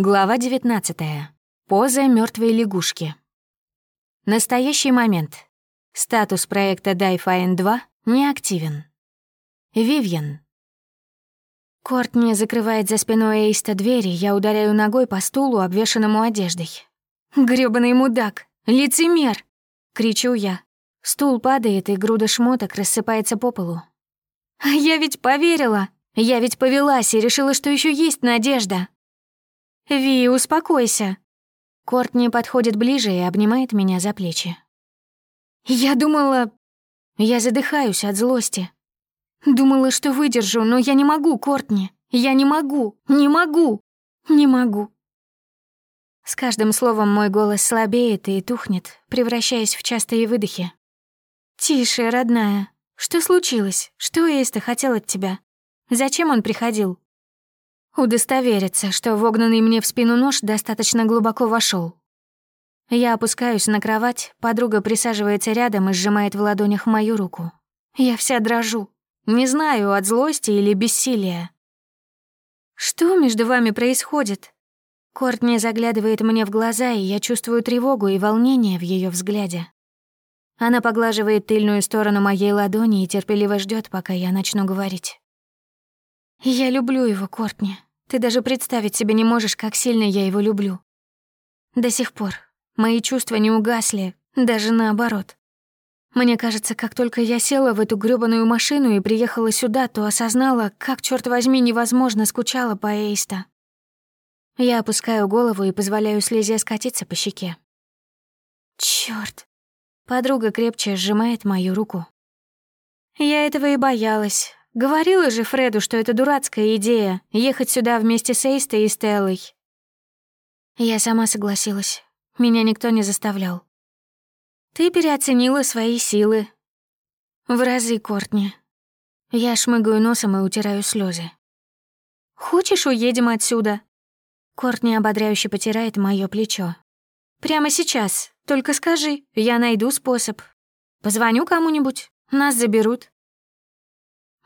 Глава 19. Поза мертвой лягушки. Настоящий момент. Статус проекта Дайфайн 2 не активен. Вивьен. Кортни закрывает за спиной Эйста двери, я ударяю ногой по стулу, обвешанному одеждой. «Грёбаный мудак! Лицемер!» — кричу я. Стул падает, и груда шмоток рассыпается по полу. «А я ведь поверила! Я ведь повелась и решила, что еще есть надежда!» «Ви, успокойся». Кортни подходит ближе и обнимает меня за плечи. «Я думала...» Я задыхаюсь от злости. Думала, что выдержу, но я не могу, Кортни. Я не могу, не могу, не могу. С каждым словом мой голос слабеет и тухнет, превращаясь в частые выдохи. «Тише, родная. Что случилось? Что Эйста хотел от тебя? Зачем он приходил?» Удостовериться, что вогнанный мне в спину нож достаточно глубоко вошел. Я опускаюсь на кровать, подруга присаживается рядом и сжимает в ладонях мою руку. Я вся дрожу. Не знаю, от злости или бессилия. «Что между вами происходит?» Кортни заглядывает мне в глаза, и я чувствую тревогу и волнение в ее взгляде. Она поглаживает тыльную сторону моей ладони и терпеливо ждет, пока я начну говорить. «Я люблю его, Кортни. Ты даже представить себе не можешь, как сильно я его люблю. До сих пор мои чувства не угасли, даже наоборот. Мне кажется, как только я села в эту грёбаную машину и приехала сюда, то осознала, как, черт возьми, невозможно скучала по Эйста. Я опускаю голову и позволяю слезе скатиться по щеке. Чёрт. Подруга крепче сжимает мою руку. Я этого и боялась. Говорила же Фреду, что это дурацкая идея — ехать сюда вместе с Эйстой и Стеллой. Я сама согласилась. Меня никто не заставлял. Ты переоценила свои силы. В разы, Кортни. Я шмыгаю носом и утираю слезы. Хочешь, уедем отсюда? Кортни ободряюще потирает мое плечо. Прямо сейчас. Только скажи, я найду способ. Позвоню кому-нибудь, нас заберут.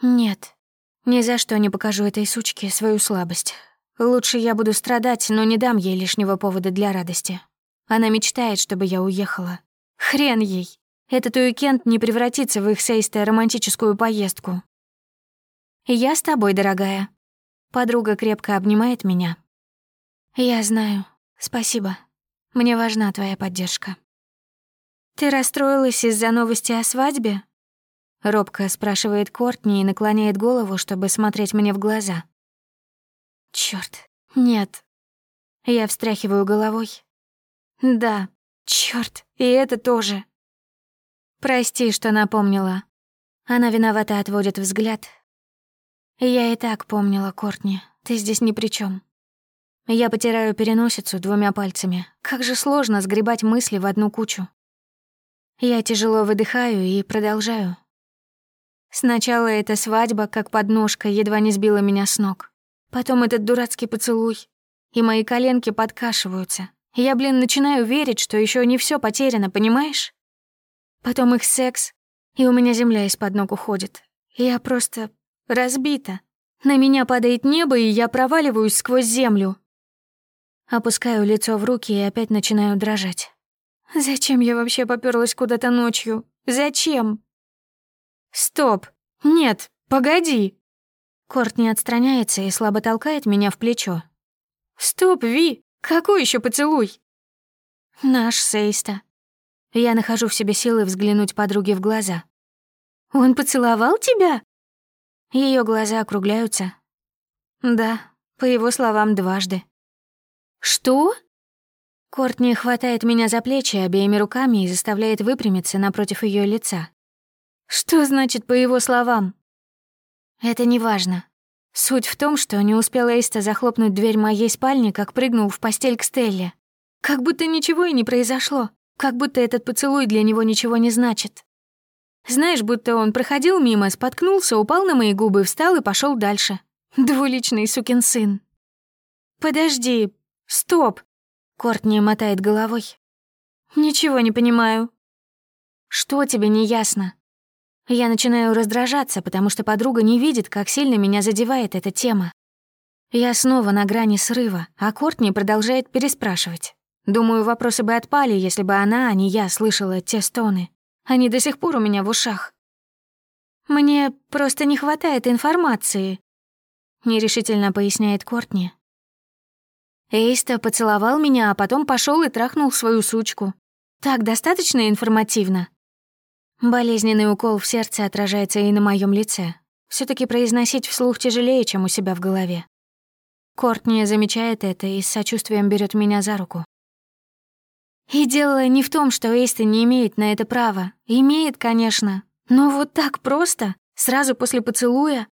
Нет, ни за что не покажу этой сучке свою слабость. Лучше я буду страдать, но не дам ей лишнего повода для радости. Она мечтает, чтобы я уехала. Хрен ей. Этот уикенд не превратится в их сейстая романтическую поездку. «Я с тобой, дорогая». Подруга крепко обнимает меня. «Я знаю. Спасибо. Мне важна твоя поддержка». «Ты расстроилась из-за новости о свадьбе?» Робко спрашивает Кортни и наклоняет голову, чтобы смотреть мне в глаза. Чёрт, нет. Я встряхиваю головой. Да, чёрт, и это тоже. Прости, что напомнила. Она виновато отводит взгляд. Я и так помнила, Кортни, ты здесь ни при чем. Я потираю переносицу двумя пальцами. Как же сложно сгребать мысли в одну кучу. Я тяжело выдыхаю и продолжаю, Сначала эта свадьба, как подножка, едва не сбила меня с ног. Потом этот дурацкий поцелуй. И мои коленки подкашиваются. Я, блин, начинаю верить, что еще не все потеряно, понимаешь? Потом их секс, и у меня земля из-под ног уходит. Я просто разбита. На меня падает небо, и я проваливаюсь сквозь землю. Опускаю лицо в руки и опять начинаю дрожать. Зачем я вообще попёрлась куда-то ночью? Зачем? «Стоп! Нет, погоди!» Корт не отстраняется и слабо толкает меня в плечо. «Стоп, Ви! Какой еще поцелуй?» «Наш Сейста». Я нахожу в себе силы взглянуть подруге в глаза. «Он поцеловал тебя?» Ее глаза округляются. «Да, по его словам, дважды». «Что?» Кортни хватает меня за плечи обеими руками и заставляет выпрямиться напротив ее лица. Что значит по его словам? Это не важно. Суть в том, что не успел Эйста захлопнуть дверь моей спальни, как прыгнул в постель к Стелле. Как будто ничего и не произошло. Как будто этот поцелуй для него ничего не значит. Знаешь, будто он проходил мимо, споткнулся, упал на мои губы, встал и пошел дальше. Двуличный сукин сын. «Подожди, стоп!» Кортни мотает головой. «Ничего не понимаю». «Что тебе не ясно?» Я начинаю раздражаться, потому что подруга не видит, как сильно меня задевает эта тема. Я снова на грани срыва, а Кортни продолжает переспрашивать. Думаю, вопросы бы отпали, если бы она, а не я, слышала те стоны. Они до сих пор у меня в ушах. «Мне просто не хватает информации», — нерешительно поясняет Кортни. Эйста поцеловал меня, а потом пошел и трахнул свою сучку. Так достаточно информативно? Болезненный укол в сердце отражается и на моем лице. все таки произносить вслух тяжелее, чем у себя в голове. Кортни замечает это и с сочувствием берет меня за руку. И дело не в том, что Эйстон не имеет на это права. Имеет, конечно. Но вот так просто, сразу после поцелуя.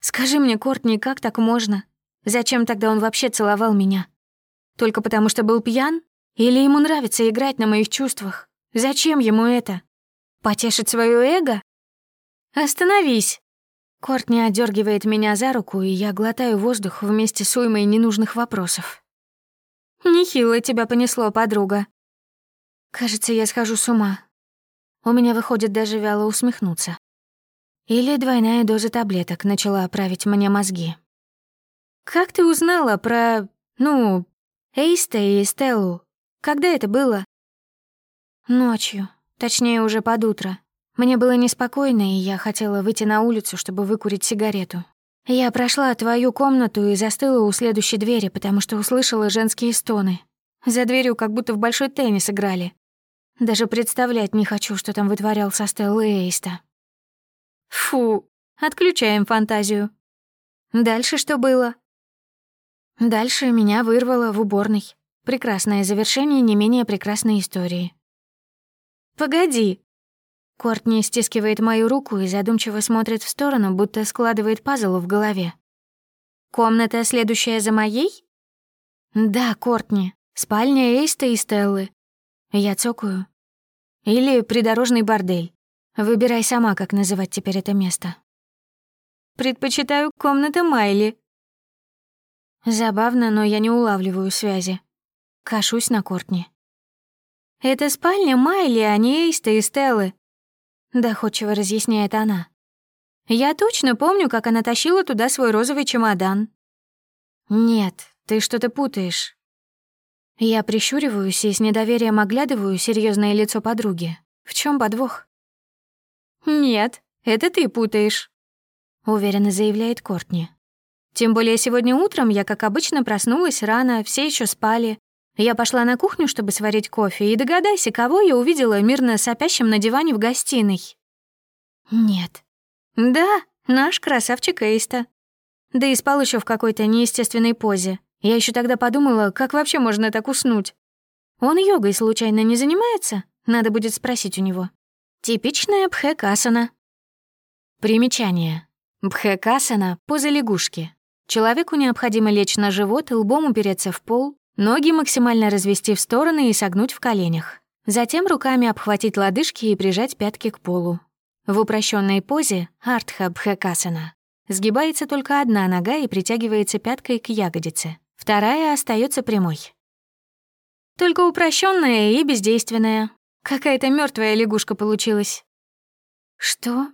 Скажи мне, Кортни, как так можно? Зачем тогда он вообще целовал меня? Только потому, что был пьян? Или ему нравится играть на моих чувствах? Зачем ему это? Потешить свое эго? Остановись. Кортни одергивает меня за руку, и я глотаю воздух вместе с уймой ненужных вопросов. Нехило тебя понесло, подруга. Кажется, я схожу с ума. У меня выходит даже вяло усмехнуться. Или двойная доза таблеток начала править мне мозги. «Как ты узнала про... ну, Эйста и Стеллу? Когда это было?» «Ночью. Точнее, уже под утро. Мне было неспокойно, и я хотела выйти на улицу, чтобы выкурить сигарету. Я прошла твою комнату и застыла у следующей двери, потому что услышала женские стоны. За дверью как будто в большой теннис играли. Даже представлять не хочу, что там вытворял со Стеллой Эйста. Фу, отключаем фантазию. Дальше что было? Дальше меня вырвало в уборной. Прекрасное завершение не менее прекрасной истории. «Погоди!» Кортни стискивает мою руку и задумчиво смотрит в сторону, будто складывает пазл в голове. «Комната, следующая за моей?» «Да, Кортни. Спальня Эйста и Стеллы. Я цокаю. Или придорожный бордель. Выбирай сама, как называть теперь это место. Предпочитаю комната Майли. Забавно, но я не улавливаю связи. Кашусь на Кортни. Это спальня Майли, а не Эйста и Стеллы. Доходчиво разъясняет она. Я точно помню, как она тащила туда свой розовый чемодан. Нет, ты что-то путаешь. Я прищуриваюсь и с недоверием оглядываю серьезное лицо подруги. В чем подвох? «Нет, это ты путаешь», — уверенно заявляет Кортни. «Тем более сегодня утром я, как обычно, проснулась рано, все еще спали. Я пошла на кухню, чтобы сварить кофе, и догадайся, кого я увидела мирно сопящим на диване в гостиной». «Нет». «Да, наш красавчик Эйста. Да и спал еще в какой-то неестественной позе. Я еще тогда подумала, как вообще можно так уснуть. Он йогой случайно не занимается? Надо будет спросить у него. Типичная бхекасана. Примечание. Бхекасана — поза лягушки. Человеку необходимо лечь на живот лбом упереться в пол, ноги максимально развести в стороны и согнуть в коленях. Затем руками обхватить лодыжки и прижать пятки к полу. В упрощенной позе артха бхекасана сгибается только одна нога и притягивается пяткой к ягодице. Вторая остается прямой. Только упрощенная и бездейственная. Какая-то мертвая лягушка получилась. Что?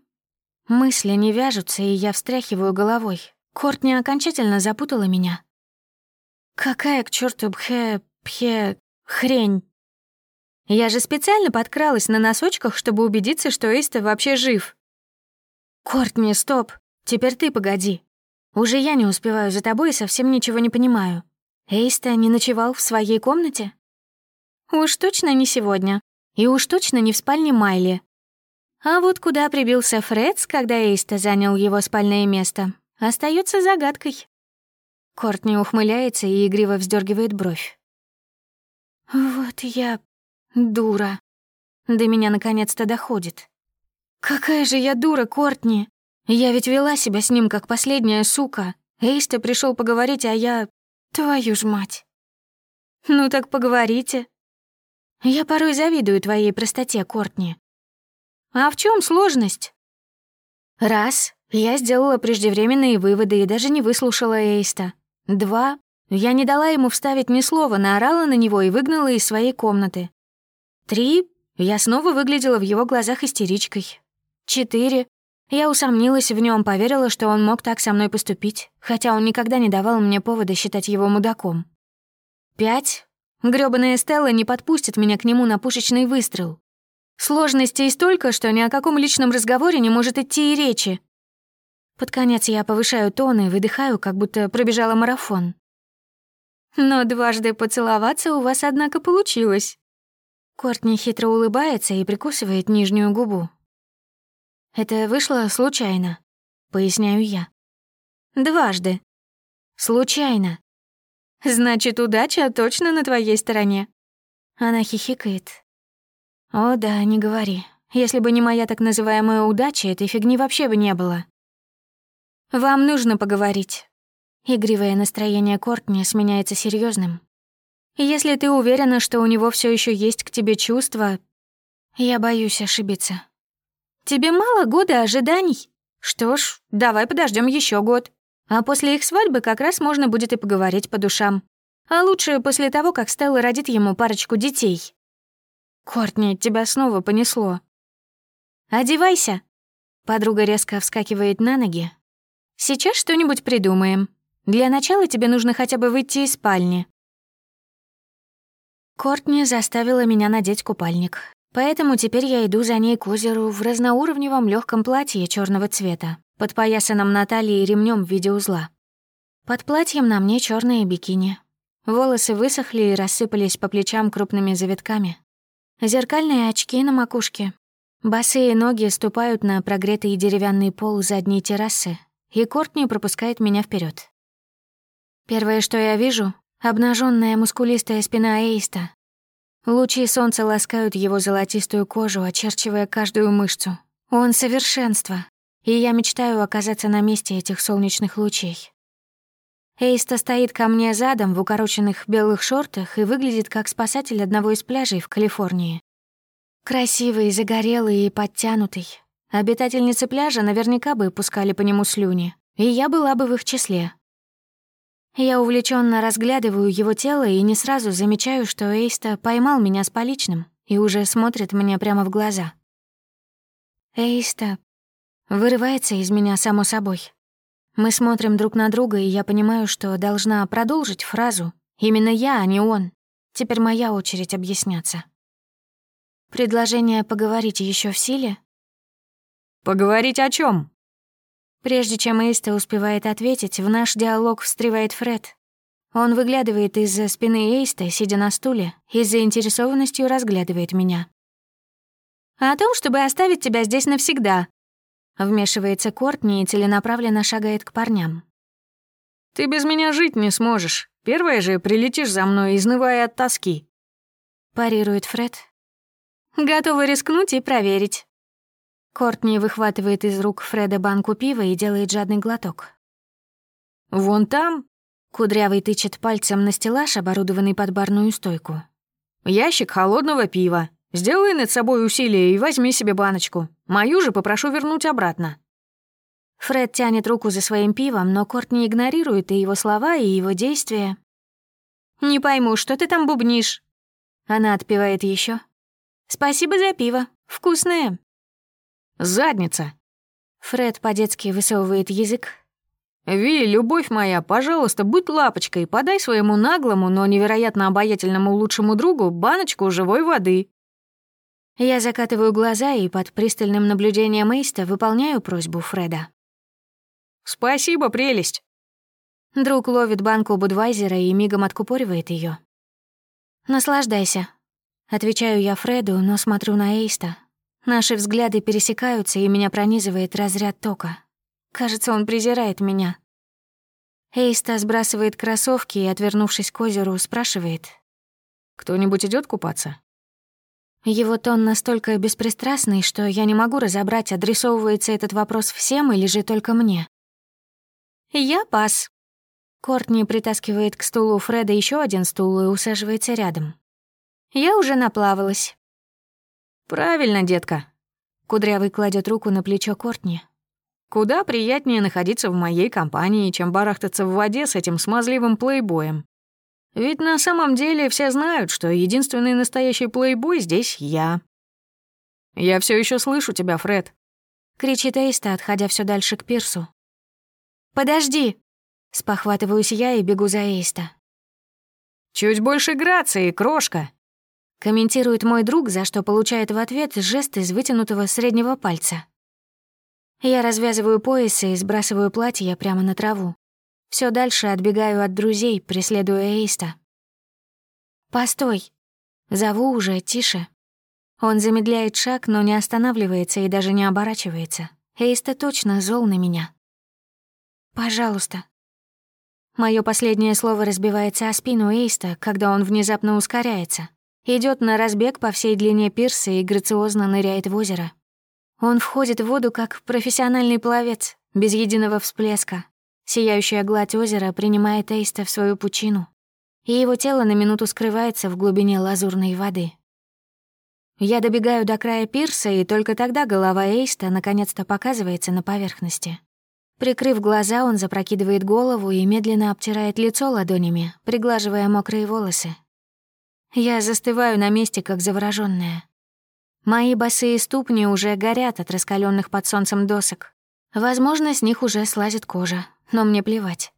Мысли не вяжутся, и я встряхиваю головой. Кортни окончательно запутала меня. Какая к черту бхе... пхе... хрень? Я же специально подкралась на носочках, чтобы убедиться, что Эйста вообще жив. Кортни, стоп. Теперь ты погоди. Уже я не успеваю за тобой и совсем ничего не понимаю. Эйста не ночевал в своей комнате? Уж точно не сегодня. И уж точно не в спальне Майли. А вот куда прибился Фредс, когда Эйста занял его спальное место, остается загадкой. Кортни ухмыляется и игриво вздергивает бровь. Вот я дура. До меня наконец-то доходит. Какая же я дура, Кортни! Я ведь вела себя с ним как последняя сука. Эйста пришел поговорить, а я... Твою ж мать. Ну так поговорите. Я порой завидую твоей простоте, Кортни. А в чем сложность? Раз, я сделала преждевременные выводы и даже не выслушала Эйста. Два, я не дала ему вставить ни слова, наорала на него и выгнала из своей комнаты. Три, я снова выглядела в его глазах истеричкой. Четыре, Я усомнилась в нем, поверила, что он мог так со мной поступить, хотя он никогда не давал мне повода считать его мудаком. Пять. Грёбаная Стелла не подпустит меня к нему на пушечный выстрел. Сложностей столько, что ни о каком личном разговоре не может идти и речи. Под конец я повышаю тон и выдыхаю, как будто пробежала марафон. Но дважды поцеловаться у вас, однако, получилось. Кортни хитро улыбается и прикусывает нижнюю губу. Это вышло случайно, поясняю я. Дважды. Случайно. Значит, удача точно на твоей стороне. Она хихикает, о да, не говори. Если бы не моя так называемая удача, этой фигни вообще бы не было. Вам нужно поговорить. Игривое настроение Кортни сменяется серьезным. Если ты уверена, что у него все еще есть к тебе чувства, я боюсь ошибиться. Тебе мало года ожиданий? Что ж, давай подождем еще год. А после их свадьбы как раз можно будет и поговорить по душам. А лучше после того, как Стелла родит ему парочку детей. «Кортни, тебя снова понесло». «Одевайся!» Подруга резко вскакивает на ноги. «Сейчас что-нибудь придумаем. Для начала тебе нужно хотя бы выйти из спальни». Кортни заставила меня надеть купальник, поэтому теперь я иду за ней к озеру в разноуровневом легком платье черного цвета, подпоясанном на талии ремнем в виде узла. Под платьем на мне черные бикини. Волосы высохли и рассыпались по плечам крупными завитками. Зеркальные очки на макушке. Босые ноги ступают на прогретый деревянный пол задней террасы, и Кортни пропускает меня вперед. Первое, что я вижу — обнаженная мускулистая спина Эйста. Лучи солнца ласкают его золотистую кожу, очерчивая каждую мышцу. Он — совершенство, и я мечтаю оказаться на месте этих солнечных лучей. Эйста стоит ко мне задом в укороченных белых шортах и выглядит как спасатель одного из пляжей в Калифорнии. Красивый, загорелый и подтянутый. Обитательницы пляжа наверняка бы пускали по нему слюни, и я была бы в их числе. Я увлеченно разглядываю его тело и не сразу замечаю, что Эйста поймал меня с поличным и уже смотрит мне прямо в глаза. Эйста вырывается из меня само собой. Мы смотрим друг на друга, и я понимаю, что должна продолжить фразу. Именно я, а не он. Теперь моя очередь объясняться. Предложение поговорить еще в силе? Поговорить о чем? Прежде чем Эйста успевает ответить, в наш диалог встревает Фред. Он выглядывает из-за спины Эйста, сидя на стуле, и с заинтересованностью разглядывает меня. «О том, чтобы оставить тебя здесь навсегда», Вмешивается Кортни и целенаправленно шагает к парням. «Ты без меня жить не сможешь. Первая же прилетишь за мной, изнывая от тоски». Парирует Фред. «Готова рискнуть и проверить». Кортни выхватывает из рук Фреда банку пива и делает жадный глоток. «Вон там?» Кудрявый тычет пальцем на стеллаж, оборудованный под барную стойку. «Ящик холодного пива. Сделай над собой усилие и возьми себе баночку. Мою же попрошу вернуть обратно». Фред тянет руку за своим пивом, но Корт не игнорирует и его слова, и его действия. «Не пойму, что ты там бубнишь?» Она отпивает еще. «Спасибо за пиво. Вкусное». «Задница». Фред по-детски высовывает язык. «Ви, любовь моя, пожалуйста, будь лапочкой, подай своему наглому, но невероятно обаятельному лучшему другу баночку живой воды». Я закатываю глаза и под пристальным наблюдением Эйста выполняю просьбу Фреда. «Спасибо, прелесть!» Друг ловит банку Будвайзера и мигом откупоривает ее. «Наслаждайся», — отвечаю я Фреду, но смотрю на Эйста. Наши взгляды пересекаются, и меня пронизывает разряд тока. Кажется, он презирает меня. Эйста сбрасывает кроссовки и, отвернувшись к озеру, спрашивает. «Кто-нибудь идет купаться?» Его тон настолько беспристрастный, что я не могу разобрать, адресовывается этот вопрос всем или же только мне. «Я пас». Кортни притаскивает к стулу Фреда еще один стул и усаживается рядом. «Я уже наплавалась». «Правильно, детка». Кудрявый кладет руку на плечо Кортни. «Куда приятнее находиться в моей компании, чем барахтаться в воде с этим смазливым плейбоем. Ведь на самом деле все знают, что единственный настоящий плейбой здесь я. Я все еще слышу тебя, Фред. кричит Эйста, отходя все дальше к пирсу. «Подожди!» Спохватываюсь я и бегу за Эйста. «Чуть больше грации, крошка!» Комментирует мой друг, за что получает в ответ жест из вытянутого среднего пальца. Я развязываю пояс и сбрасываю платье прямо на траву. Все дальше отбегаю от друзей, преследуя Эйста. «Постой!» Зову уже тише. Он замедляет шаг, но не останавливается и даже не оборачивается. Эйста точно зол на меня. «Пожалуйста». Моё последнее слово разбивается о спину Эйста, когда он внезапно ускоряется. Идет на разбег по всей длине пирса и грациозно ныряет в озеро. Он входит в воду как профессиональный пловец, без единого всплеска. Сияющая гладь озера принимает Эйста в свою пучину, и его тело на минуту скрывается в глубине лазурной воды. Я добегаю до края пирса, и только тогда голова Эйста наконец-то показывается на поверхности. Прикрыв глаза, он запрокидывает голову и медленно обтирает лицо ладонями, приглаживая мокрые волосы. Я застываю на месте, как заворожённая. Мои босые ступни уже горят от раскаленных под солнцем досок. Возможно, с них уже слазит кожа, но мне плевать.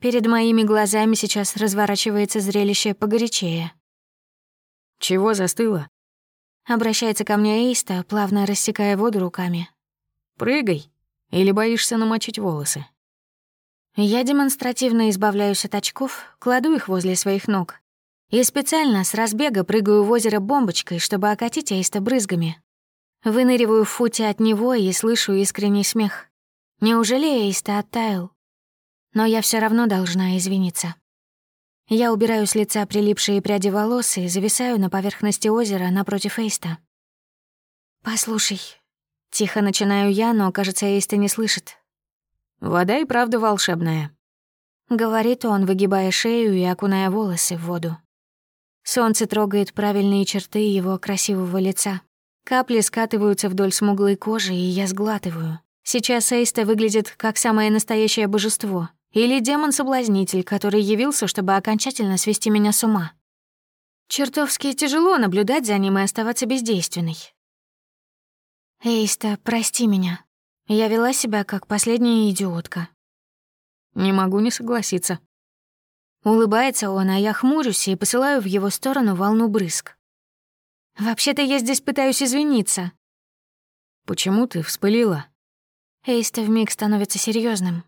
Перед моими глазами сейчас разворачивается зрелище погорячее. «Чего застыло?» Обращается ко мне Эйста, плавно рассекая воду руками. «Прыгай!» Или боишься намочить волосы? Я демонстративно избавляюсь от очков, кладу их возле своих ног. И специально с разбега прыгаю в озеро бомбочкой, чтобы окатить Эйста брызгами. Выныриваю в футе от него и слышу искренний смех. Неужели Эйста оттаял? Но я все равно должна извиниться. Я убираю с лица прилипшие пряди волос и зависаю на поверхности озера напротив Эйста. «Послушай, Тихо начинаю я, но, кажется, Эйста не слышит. «Вода и правда волшебная», — говорит он, выгибая шею и окуная волосы в воду. Солнце трогает правильные черты его красивого лица. Капли скатываются вдоль смуглой кожи, и я сглатываю. Сейчас Эйста выглядит как самое настоящее божество. Или демон-соблазнитель, который явился, чтобы окончательно свести меня с ума. Чертовски тяжело наблюдать за ним и оставаться бездейственной. «Эйста, прости меня. Я вела себя как последняя идиотка». «Не могу не согласиться». Улыбается он, а я хмурюсь и посылаю в его сторону волну брызг. «Вообще-то я здесь пытаюсь извиниться». «Почему ты вспылила?» Эйста вмиг становится серьезным.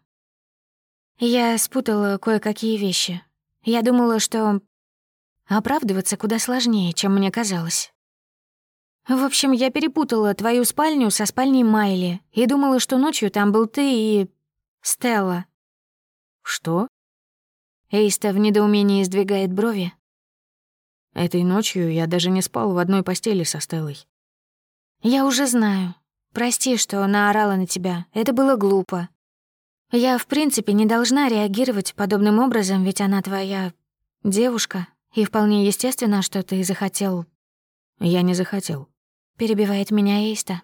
Я спутала кое-какие вещи. Я думала, что оправдываться куда сложнее, чем мне казалось. В общем, я перепутала твою спальню со спальней Майли и думала, что ночью там был ты и... Стелла. Что? Эйста в недоумении сдвигает брови. Этой ночью я даже не спал в одной постели со Стеллой. Я уже знаю. Прости, что наорала на тебя. Это было глупо. Я, в принципе, не должна реагировать подобным образом, ведь она твоя девушка, и вполне естественно, что ты захотел... Я не захотел. Перебивает меня Эйста.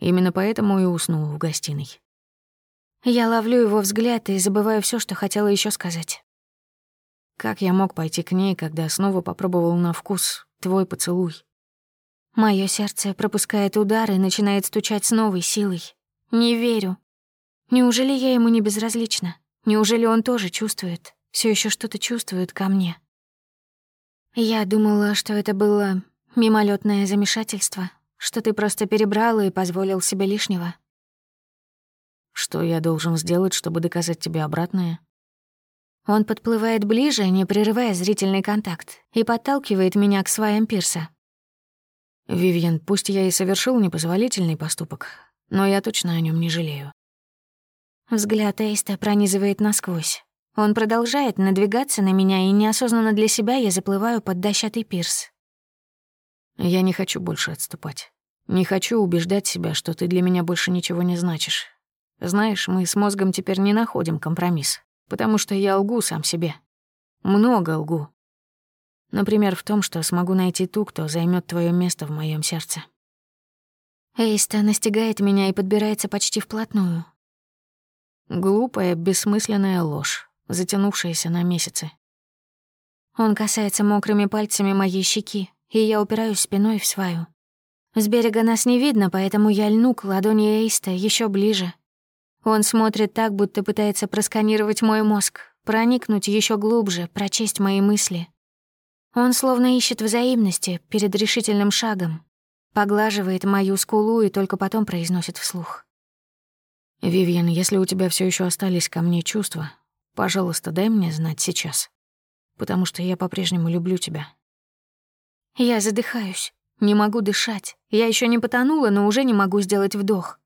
Именно поэтому и уснул в гостиной. Я ловлю его взгляд и забываю все, что хотела еще сказать. Как я мог пойти к ней, когда снова попробовал на вкус твой поцелуй? Мое сердце пропускает удар и начинает стучать с новой силой. Не верю. Неужели я ему не безразлична? Неужели он тоже чувствует, все еще что-то чувствует ко мне? Я думала, что это было Мимолетное замешательство, что ты просто перебрал и позволил себе лишнего. Что я должен сделать, чтобы доказать тебе обратное? Он подплывает ближе, не прерывая зрительный контакт, и подталкивает меня к сваям пирса. Вивьен, пусть я и совершил непозволительный поступок, но я точно о нем не жалею. Взгляд Эйста пронизывает насквозь. Он продолжает надвигаться на меня, и неосознанно для себя я заплываю под дощатый пирс. Я не хочу больше отступать. Не хочу убеждать себя, что ты для меня больше ничего не значишь. Знаешь, мы с мозгом теперь не находим компромисс, потому что я лгу сам себе. Много лгу. Например, в том, что смогу найти ту, кто займет твое место в моем сердце. Эйста настигает меня и подбирается почти вплотную. Глупая, бессмысленная ложь, затянувшаяся на месяцы. Он касается мокрыми пальцами моей щеки, и я упираюсь спиной в сваю. С берега нас не видно, поэтому я льну к ладони Эйста еще ближе. Он смотрит так, будто пытается просканировать мой мозг, проникнуть еще глубже, прочесть мои мысли. Он словно ищет взаимности перед решительным шагом, поглаживает мою скулу и только потом произносит вслух. «Вивьен, если у тебя все еще остались ко мне чувства, пожалуйста, дай мне знать сейчас, потому что я по-прежнему люблю тебя». Я задыхаюсь, не могу дышать. Я еще не потонула, но уже не могу сделать вдох.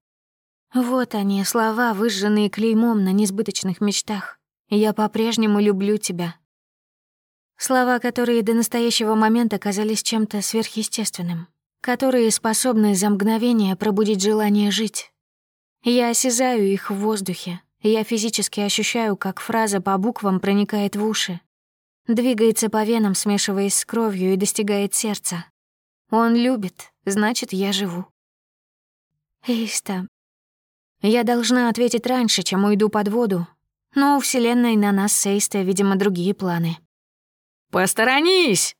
Вот они, слова, выжженные клеймом на несбыточных мечтах. Я по-прежнему люблю тебя, Слова, которые до настоящего момента казались чем-то сверхъестественным, которые способны за мгновение пробудить желание жить. Я осязаю их в воздухе, я физически ощущаю, как фраза по буквам проникает в уши, двигается по венам, смешиваясь с кровью и достигает сердца. Он любит, значит, я живу. Эйста. Я должна ответить раньше, чем уйду под воду, но у Вселенной на нас с Эйста, видимо, другие планы. «Посторонись!»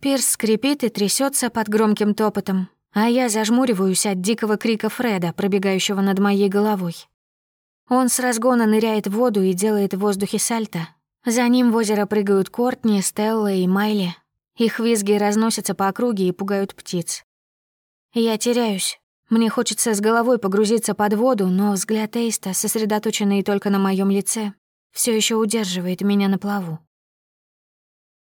Пирс скрипит и трясется под громким топотом, а я зажмуриваюсь от дикого крика Фреда, пробегающего над моей головой. Он с разгона ныряет в воду и делает в воздухе сальто. За ним в озеро прыгают Кортни, Стелла и Майли. Их визги разносятся по округе и пугают птиц. Я теряюсь. Мне хочется с головой погрузиться под воду, но взгляд Эйста, сосредоточенный только на моем лице, все еще удерживает меня на плаву.